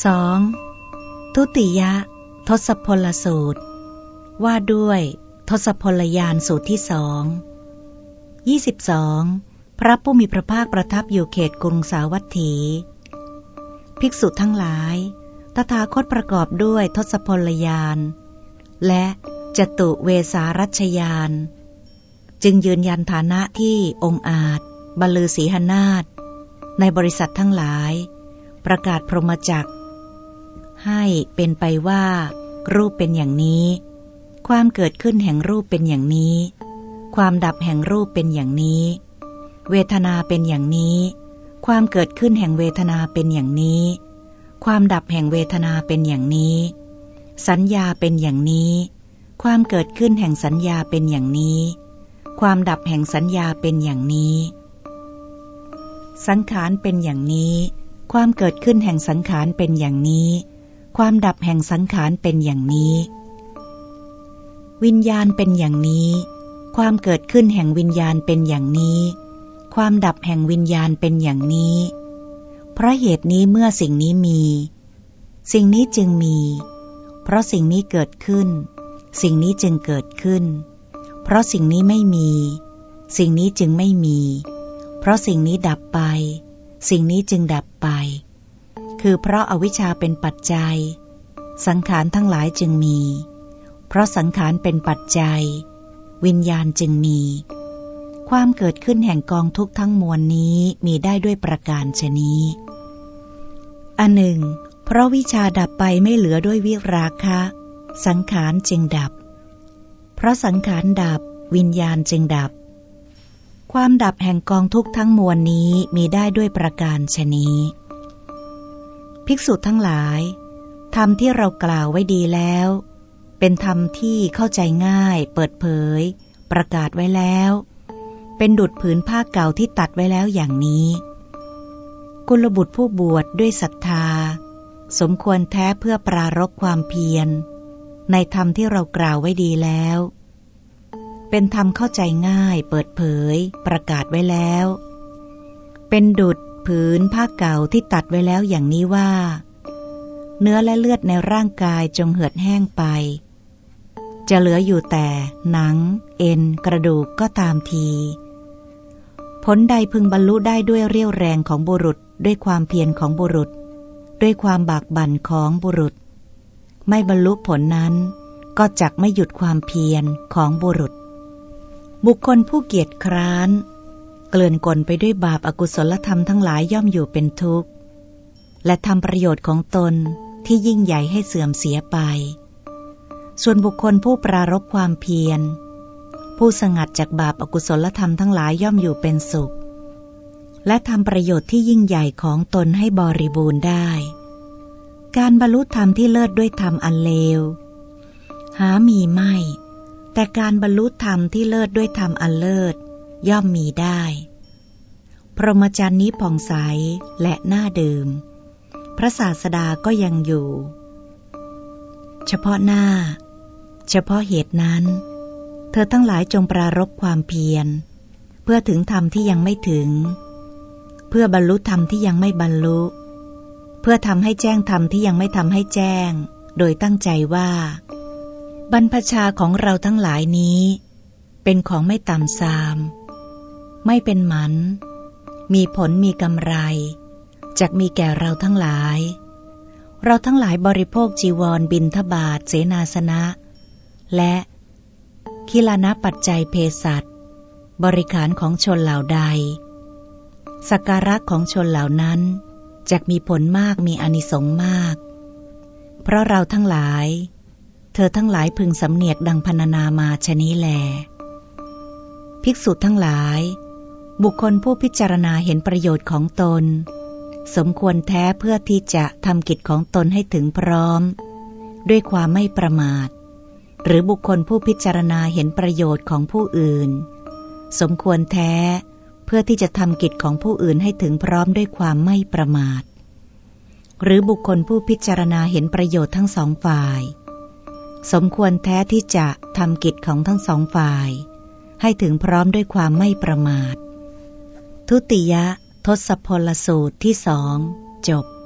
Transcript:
2. ทุติยะ ทศพลสูตร ว่าด้วย ทศพลยานสูตรที่สองยี่สิบสองพระผู้มีพระภาคประทับอยู่เขตกรุงสาวัตถี ภิกษุทั้งหลาย ตถาคตประกอบด้วยทศพลยาน และจตุเวสารัชยาน จึงยืนยันฐานะที่องค์อาจบรรลือศีหนาฏในบริษัททั้งหลาย ประกาศพรหมจักร ให้เป็นไปว่า รูปเป็นอย่างนี้ ความเกิดขึ้นแห่งรูปเป็นอย่างนี้ ความดับแห่งรูปเป็นอย่างนี้ เวทนาเป็นอย่างนี้ ความเกิดขึ้นแห่งเวทนาเป็นอย่างนี้ ความดับแห่งเวทนาเป็นอย่างนี้ สัญญาเป็นอย่างนี้ ความเกิดขึ้นแห่งสัญญาเป็นอย่างนี้ ความดับแห่งสัญญาเป็นอย่างนี้ สังขารเป็นอย่างนี้ความเกิดขึ้นแห่งสังขารเป็นอย่างนี้ ความดับแห่งสังขารเป็นอย่างนี้ วิญญาณเป็นอย่างนี้ ความเกิดขึ้นแห่งวิญญาณเป็นอย่างนี้ ความดับแห่งวิญญาณเป็นอย่างนี้เพราะเหตุนี้เมื่อสิ่งนี้มี สิ่งนี้จึงมี เพราะสิ่งนี้เกิดขึ้น สิ่งนี้จึงเกิดขึ้น เพราะสิ่งนี้ไม่มี สิ่งนี้จึงไม่มี เพราะสิ่งนี้ดับไป สิ่งนี้จึงดับไป คือเพราะอาวิชชาเป็นปัจจัย สังขารทั้งหลายจึงมี เพราะสังขารเป็นปัจจัย วิญญาณจึงมี ความเกิดขึ้นแห่งกองทุกทั้งมวลนี้มีได้ด้วยประการชนี้ อันหนึ่ง เพราะวิชาดับไปไม่เหลือด้วยวิราคะ สังขารจึงดับ เพราะสังขารดับวิญญาณจึงดับ ความดับแห่งกองทุกทั้งมวลนี้มีได้ด้วยประการชนี้ ภิกษุทั้งหลาย ธรรมที่เรากล่าวไว้ดีแล้ว เป็นธรรมที่เข้าใจง่าย เปิดเผย ประกาศไว้แล้ว เป็นดุดผืนผ้าเก่าที่ตัดไว้แล้วอย่างนี้ กุลบุตรผู้บวชดด้วยศรัทธา สมควรแท้เพื่อปรารบความเพียร ในธรรมที่เรากล่าวไว้ดีแล้ว เป็นธรรมเข้าใจง่าย เปิดเผย ประกาศไว้แล้ว เป็นดุด ผืนผ้าเก่าที่ตัดไว้แล้วอย่างนี้ว่า เนื้อและเลือดในร่างกายจงเหือดแห้งไป จะเหลืออยู่แต่หนัง เอ็น กระดูกก็ตามที ผลใดพึงบรรลุได้ด้วยเรี่ยวแรงของบุรุษด้วยความเพียรของบุรุษ ด้วยความบากบั่นของบุรุษ ไม่บรรลุผลนั้นก็จักไม่หยุดความเพียรของบุรุษ บุคคลผู้เกียจคร้าน เกลื่อนกลไปด้วยบาปอากุศลธรรมทั้งหลายย่อมอยู่เป็นทุกข์ และทำประโยชน์ของตนที่ยิ่งใหญ่ให้เสื่อมเสียไป ส่วนบุคคลผู้ปรารบความเพียร ผู้สงัดจากบาปอากุศลธรรมทั้งหลายย่อมอยู่เป็นสุข และทำประโยชน์ที่ยิ่งใหญ่ของตนให้บริบูรณ์ได้ การบรรลุธรรมที่เลิศด้วยธรรมอันเลว หามีไม่ แต่การบรรลุธรรมที่เลิศด้วยธรรมอันเลิศ ย่อมมีได้ พรหมจรรย์นี้ผ่องใสและน่าดื่ม พระศาสดาก็ยังอยู่ เฉพาะหน้า เฉพาะเหตุนั้น เธอทั้งหลายจงปรารบความเพียร เพื่อถึงธรรมที่ยังไม่ถึง เพื่อบรรลุธรรมที่ยังไม่บรรลุ เพื่อทำให้แจ้งธรรมที่ยังไม่ทำให้แจ้ง โดยตั้งใจว่า บรรพชาของเราทั้งหลายนี้เป็นของไม่ต่ำซาม ไม่เป็นหมัน มีผลมีกำไรจะมีแก่เราทั้งหลาย เราทั้งหลายบริโภคจีวรบินทบาทเสนาสนะ และคิลานะปัจจัยเพสัตบริขารของชนเหล่าใด สักการะของชนเหล่านั้นจะมีผลมากมีอนิสงส์มาก เพราะเราทั้งหลาย เธอทั้งหลายพึงสำเนียกดังพรรณนามาชนี้แล ภิกษุทั้งหลาย บุคคลผู้พิจารณาเห็นประโยชน์ของตน สมควรแท้เพื่อที่จะทำกิจของตนให้ถึงพร้อม ด้วยความไม่ประมาท หรือบุคคลผู้พิจารณาเห็นประโยชน์ของผู้อื่น สมควรแท้เพื่อที่จะทำกิจของผู้อื่นให้ถึงพร้อมด้วยความไม่ประมาท หรือบุคคลผู้พิจารณาเห็นประโยชน์ทั้งสองฝ่าย สมควรแท้ที่จะทำกิจของทั้งสองฝ่าย ให้ถึงพร้อมด้วยความไม่ประมาท ทุติยทศพลสูตรที่สองจบ